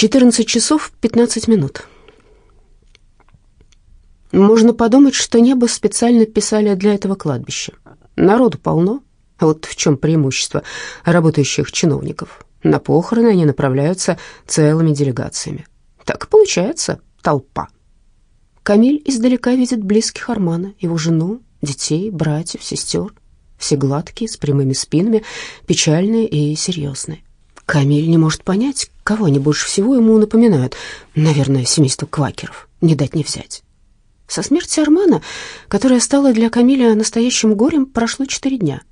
14 часов 15 минут. Можно подумать, что небо специально писали для этого кладбища. Народу полно. Вот в чем преимущество работающих чиновников. На похороны они направляются целыми делегациями. Так получается толпа. Камиль издалека видит близких Армана, его жену, детей, братьев, сестер. Все гладкие, с прямыми спинами, печальные и серьезные. Камиль не может понять, кого они больше всего ему напоминают. Наверное, семейство квакеров. Не дать не взять. Со смерти Армана, которая стала для Камиля настоящим горем, прошло четыре дня.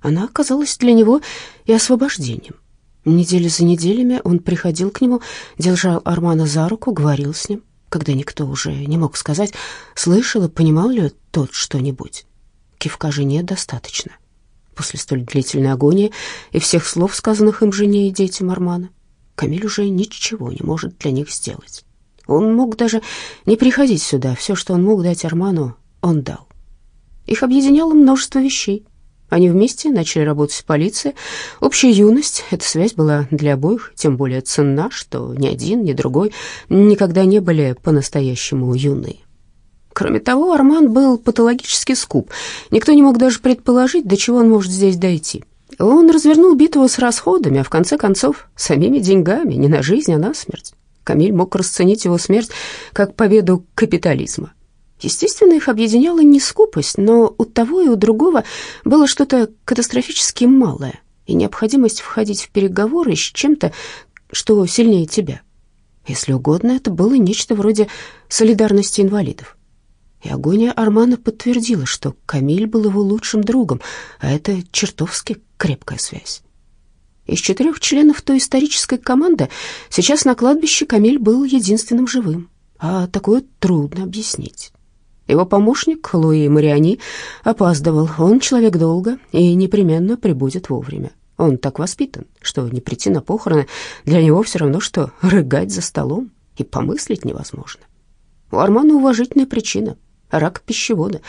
Она оказалась для него и освобождением. Недели за неделями он приходил к нему, держал Армана за руку, говорил с ним, когда никто уже не мог сказать, слышал и понимал ли тот что-нибудь. Кивка жене достаточно. После столь длительной агонии и всех слов, сказанных им жене и детям Армана, Камиль уже ничего не может для них сделать. Он мог даже не приходить сюда. Все, что он мог дать Арману, он дал. Их объединяло множество вещей. Они вместе начали работать в полиции. Общая юность, эта связь была для обоих тем более ценна, что ни один, ни другой никогда не были по-настоящему юны. Кроме того, Арман был патологически скуп. Никто не мог даже предположить, до чего он может здесь дойти. Он развернул битву с расходами, а в конце концов самими деньгами, не на жизнь, а на смерть. Камиль мог расценить его смерть как победу капитализма. Естественно, их объединяла не скупость, но у того и у другого было что-то катастрофически малое и необходимость входить в переговоры с чем-то, что сильнее тебя. Если угодно, это было нечто вроде солидарности инвалидов. И агония Армана подтвердила, что Камиль был его лучшим другом, а это чертовски крепкая связь. Из четырех членов той исторической команды сейчас на кладбище Камиль был единственным живым, а такое трудно объяснить. Его помощник Луи Мариани опаздывал. Он человек долго и непременно прибудет вовремя. Он так воспитан, что не прийти на похороны для него все равно, что рыгать за столом, и помыслить невозможно. У Армана уважительная причина — рак пищевода.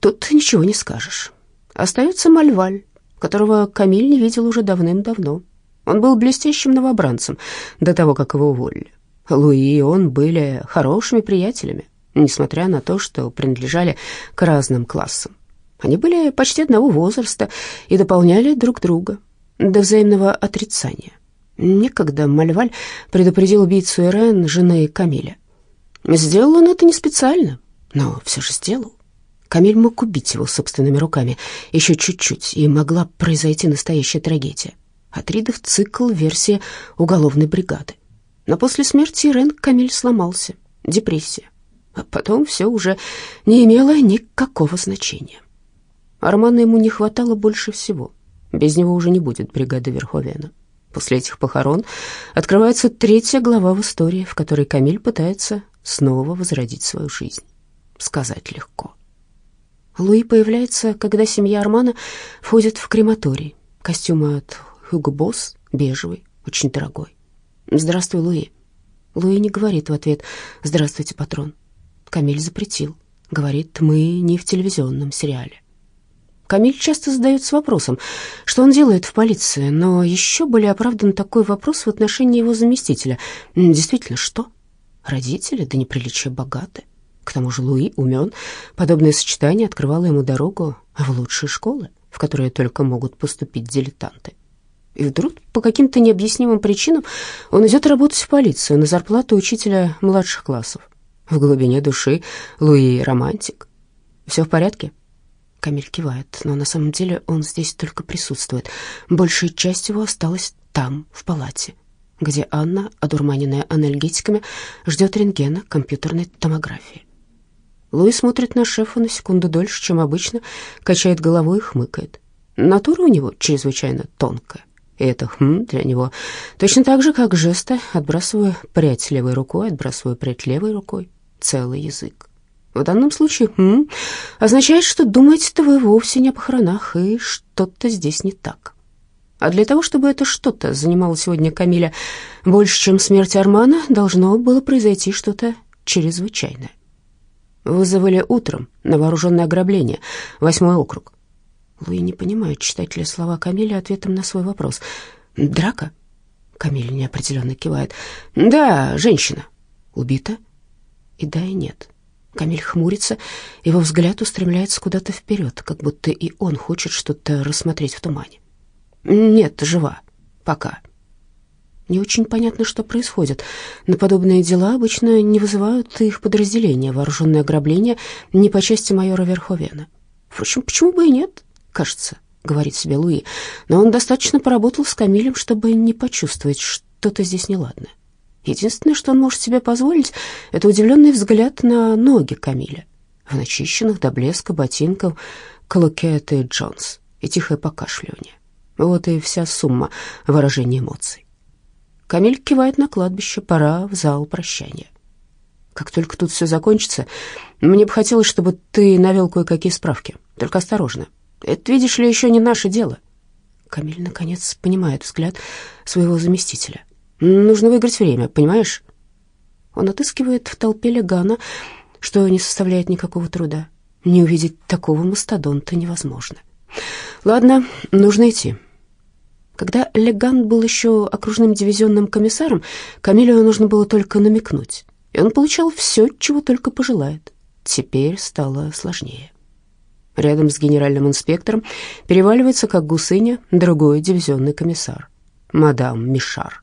Тут ничего не скажешь. Остается Мальваль, которого Камиль не видел уже давным-давно. Он был блестящим новобранцем до того, как его уволили. Луи и он были хорошими приятелями несмотря на то, что принадлежали к разным классам. Они были почти одного возраста и дополняли друг друга до взаимного отрицания. Некогда Мальваль предупредил убийцу Ирен, жены Камиля. Сделал он это не специально, но все же сделал. Камиль мог убить его собственными руками еще чуть-чуть, и могла произойти настоящая трагедия. Атридов цикл версии уголовной бригады. Но после смерти Ирен Камиль сломался. Депрессия. А потом все уже не имело никакого значения. Армана ему не хватало больше всего. Без него уже не будет бригады Верховена. После этих похорон открывается третья глава в истории, в которой Камиль пытается снова возродить свою жизнь. Сказать легко. Луи появляется, когда семья Армана входит в крематорий. Костюм от Hugo Boss, бежевый, очень дорогой. «Здравствуй, Луи». Луи не говорит в ответ «Здравствуйте, патрон». Камиль запретил. Говорит, мы не в телевизионном сериале. Камиль часто задается вопросом, что он делает в полиции, но еще более оправдан такой вопрос в отношении его заместителя. Действительно, что? Родители, да неприличие богаты. К тому же Луи умен. Подобное сочетание открывало ему дорогу в лучшие школы, в которые только могут поступить дилетанты. И вдруг, по каким-то необъяснимым причинам, он идет работать в полицию на зарплату учителя младших классов. В глубине души Луи романтик. Все в порядке? Камиль кивает, но на самом деле он здесь только присутствует. Большая часть его осталась там, в палате, где Анна, одурманенная анальгетиками, ждет рентгена компьютерной томографии. Луи смотрит на шефа на секунду дольше, чем обычно, качает головой и хмыкает. Натура у него чрезвычайно тонкая. И это «хм» для него точно так же, как жесты. Отбрасываю прядь левой рукой, отбрасываю прядь левой рукой целый язык. В данном случае «м» означает, что думаете-то вы вовсе не о похоронах, и что-то здесь не так. А для того, чтобы это что-то занимало сегодня Камиля больше, чем смерть Армана, должно было произойти что-то чрезвычайное. Вызывали утром на вооруженное ограбление, восьмой округ. Луи не понимает, читать ли слова Камиля ответом на свой вопрос. «Драка?» Камиль неопределенно кивает. «Да, женщина. Убита?» И да, и нет. Камиль хмурится, его взгляд устремляется куда-то вперед, как будто и он хочет что-то рассмотреть в тумане. «Нет, жива. Пока». Не очень понятно, что происходит. На подобные дела обычно не вызывают их подразделения, вооруженное ограбление не по части майора Верховена. Впрочем, почему бы и нет, кажется, говорит себе Луи. Но он достаточно поработал с Камилем, чтобы не почувствовать что-то здесь неладное. Единственное, что он может себе позволить, это удивленный взгляд на ноги Камиля, в начищенных до блеска ботинков Колокет и Джонс, и тихое покашливание. Вот и вся сумма выражения эмоций. Камиль кивает на кладбище, пора в зал прощания. Как только тут все закончится, мне бы хотелось, чтобы ты навел кое-какие справки. Только осторожно. Это, видишь ли, еще не наше дело. Камиль, наконец, понимает взгляд своего заместителя. Нужно выиграть время, понимаешь? Он отыскивает в толпе Легана, что не составляет никакого труда. Не увидеть такого мастодонта невозможно. Ладно, нужно идти. Когда Леган был еще окружным дивизионным комиссаром, Камилю нужно было только намекнуть, и он получал все, чего только пожелает. Теперь стало сложнее. Рядом с генеральным инспектором переваливается, как гусыня, другой дивизионный комиссар, мадам Мишар.